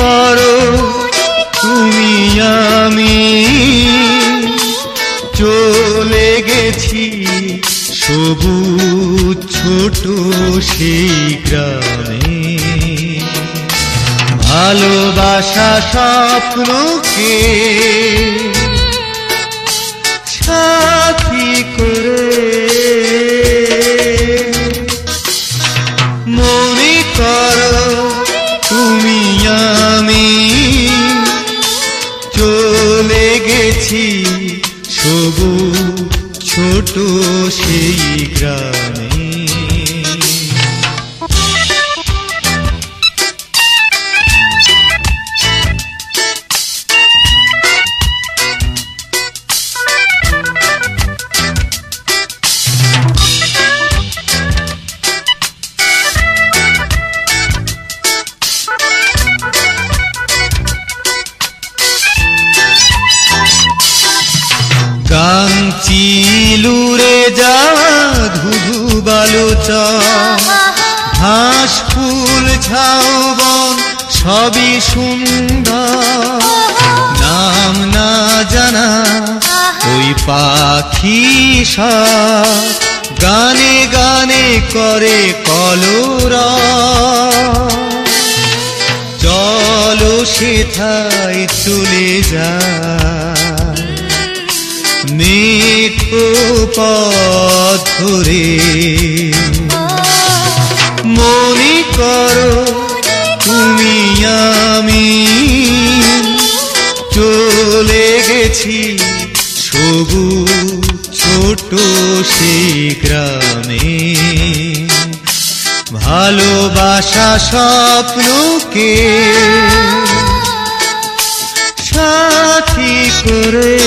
করো তুমি আমি। চলে গেছি সবু ছোট সেই গ্রামে। ভালোবাসা স্বপ্নকে সাথী করে মনে করো তুমি আর আমি চলে গেছি সবু ছোট সেই গ্রামে। কাঞ্চিলুরে যাওয়া ধুধু বালুচ। ঘাস ফুল ঝাউবন সবই সুন্দর। নাম না জানা, ওই পাখি গানে গানে করে কলর। চলো সেথায় চলে যায় মিঠো পথ ধরে। মনে করো তুমি আমি চলে গেছি সবুজ ছোট সেই গ্রামে। ভালোবাসা স্বপ্নকে সাথী করে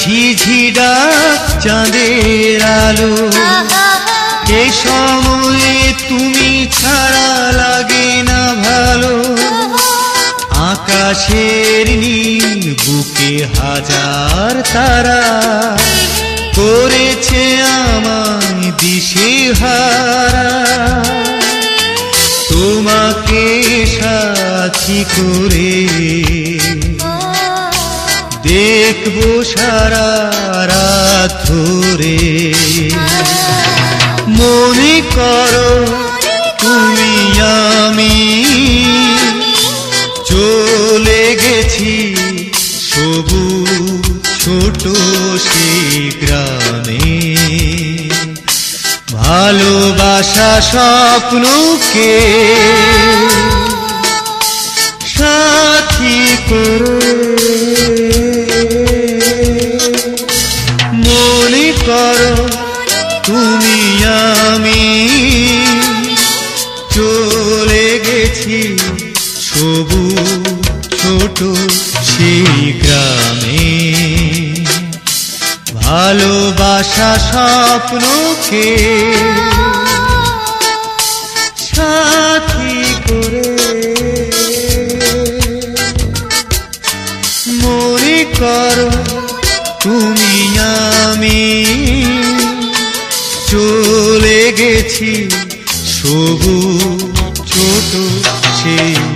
ঝিঝিডা চাঁদের আলো। এ সময়ে তুমি ছাড়া লাগে না ভালো। আকাশের নীল বুকে হাজার তারা করেছে আমায় দিশে হারা তোমাকে সাথী করে দেখব সারা রাত ধরে। মনে করো তুমি আমি। চলে গেছি সবু ছোট সেই গ্রামে। ভালোবাসা স্বপ্নকে করো, তুমি আমি। চলে গেছি সবুজ ছোট সেই গ্রামে। ভালোবাসা স্বপ্নকে সাথী করে। মনে করো তুমি আমি চলে গেছি সবু ছোট সেই